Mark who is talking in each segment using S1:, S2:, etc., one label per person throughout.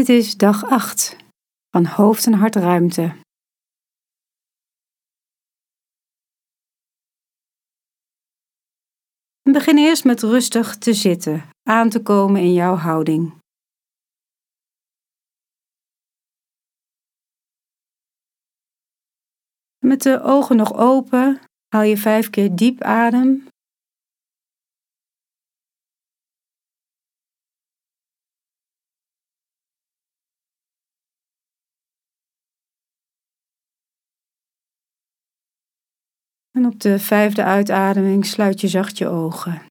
S1: Dit is dag 8 van hoofd- en hartruimte. Begin eerst met rustig te zitten, aan te komen in jouw houding. Met de ogen nog open haal je vijf keer diep adem op de vijfde uitademing sluit je zacht je ogen.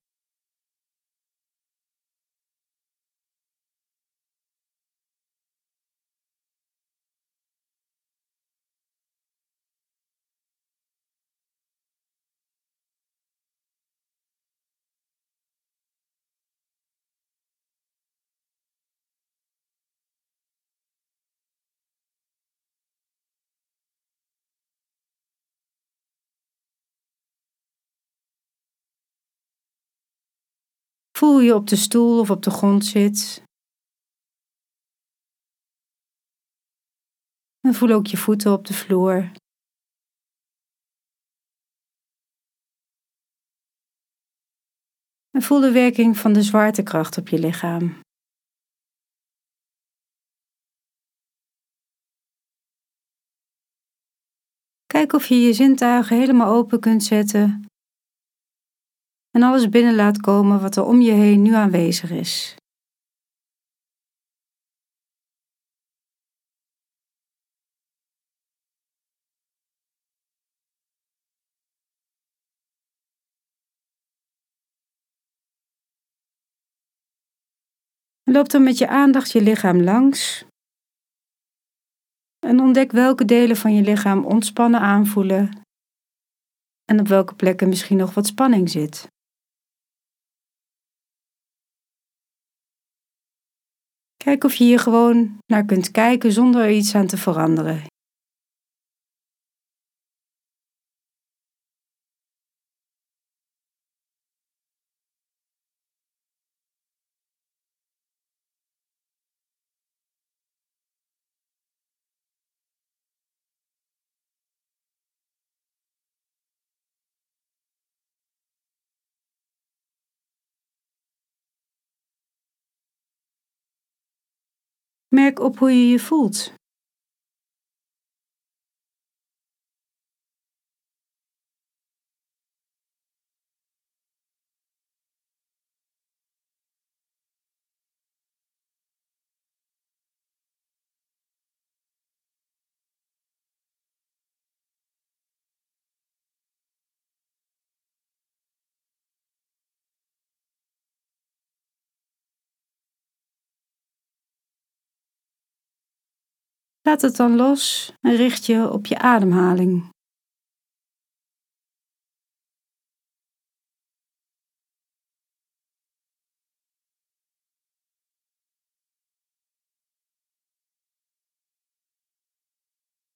S1: Voel je op de stoel of op de grond zit. En voel ook je voeten op de vloer. En voel de werking van de zwaartekracht op je lichaam. Kijk of je je zintuigen helemaal open kunt zetten en alles binnen laat komen wat er om je heen nu aanwezig is. Loop dan met je aandacht je lichaam langs en ontdek welke delen van je lichaam ontspannen aanvoelen en op welke plekken misschien nog wat spanning zit. Kijk of je hier gewoon naar kunt kijken zonder er iets aan te veranderen. Merk op hoe je je voelt. Laat het dan los en richt je op je ademhaling.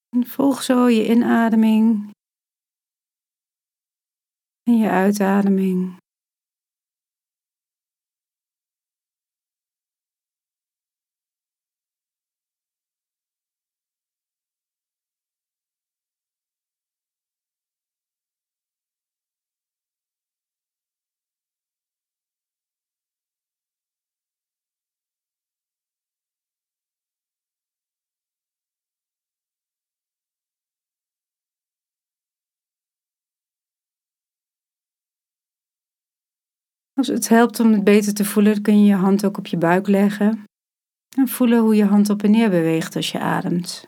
S1: En volg zo je inademing en je uitademing. Als het helpt om het beter te voelen, kun je je hand ook op je buik leggen en voelen hoe je hand op en neer beweegt als je ademt.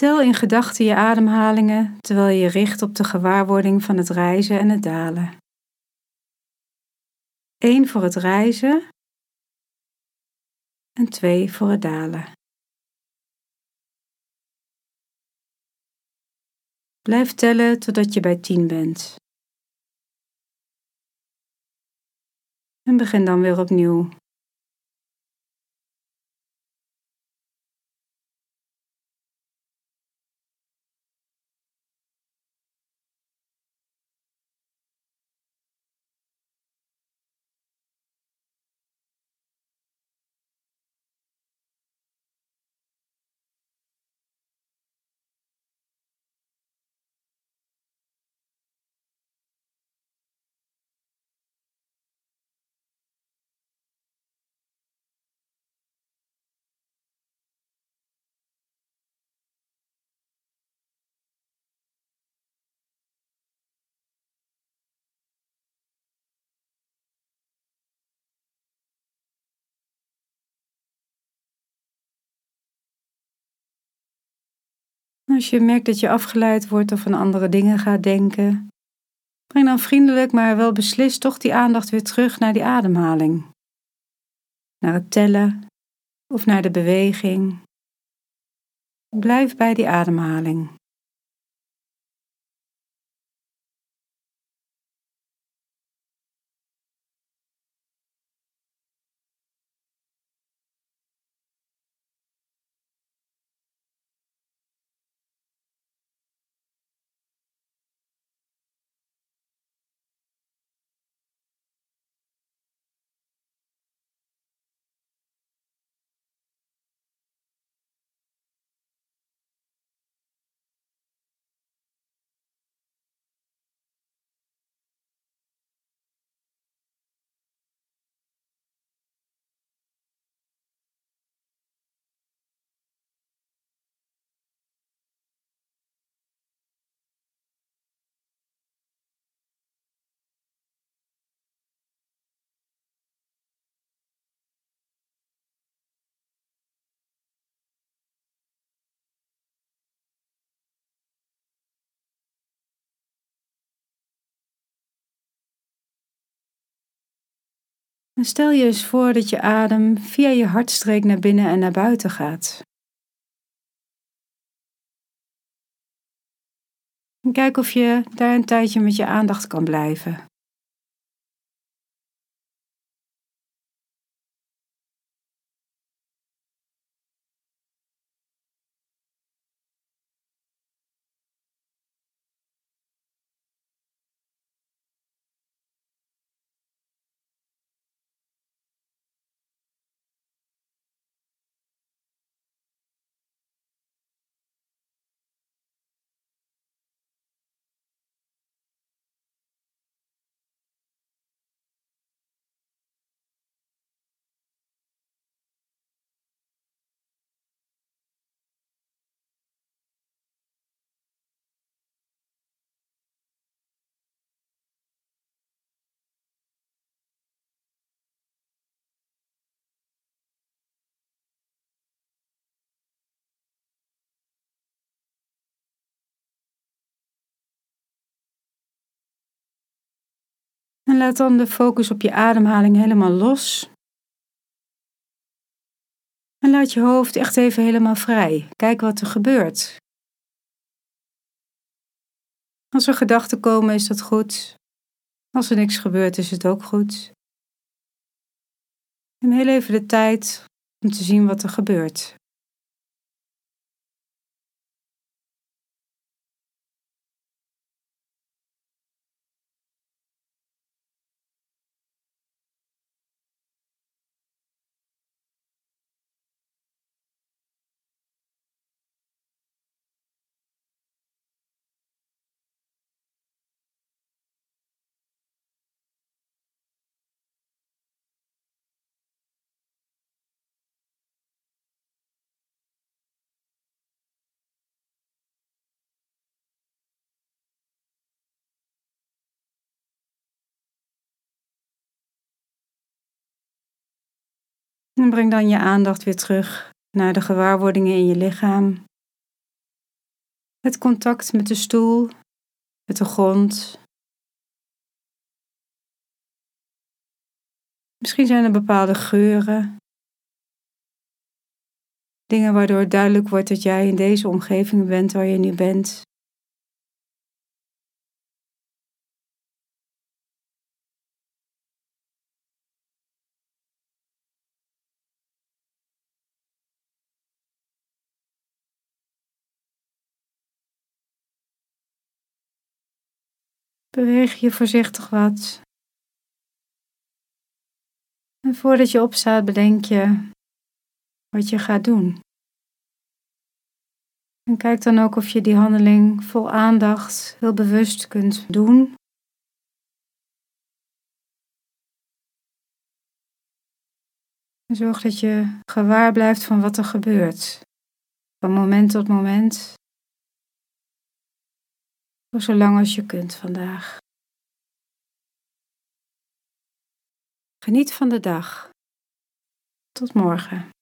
S1: Tel in gedachten je ademhalingen terwijl je je richt op de gewaarwording van het reizen en het dalen. 1 voor het reizen, en twee voor het dalen. Blijf tellen totdat je bij 10 bent. En begin dan weer opnieuw. Als je merkt dat je afgeleid wordt of aan andere dingen gaat denken, breng dan vriendelijk maar wel beslist toch die aandacht weer terug naar die ademhaling. Naar het tellen of naar de beweging. Blijf bij die ademhaling. En stel je eens voor dat je adem via je hartstreek naar binnen en naar buiten gaat. Kijk of je daar een tijdje met je aandacht kan blijven. En laat dan de focus op je ademhaling helemaal los. En laat je hoofd echt even helemaal vrij. Kijk wat er gebeurt. Als er gedachten komen, is dat goed. Als er niks gebeurt, is het ook goed. Neem heel even de tijd om te zien wat er gebeurt. En breng dan je aandacht weer terug naar de gewaarwordingen in je lichaam. Het contact met de stoel, met de grond. Misschien zijn er bepaalde geuren Dingen waardoor duidelijk wordt dat jij in deze omgeving bent waar je nu bent. Beweeg je voorzichtig wat. En voordat je opstaat, bedenk je wat je gaat doen. En kijk dan ook of je die handeling vol aandacht heel bewust kunt doen. En zorg dat je gewaar blijft van wat er gebeurt. Van moment tot moment. Zolang als je kunt vandaag. Geniet van de dag. Tot morgen.